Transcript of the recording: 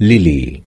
ليلي.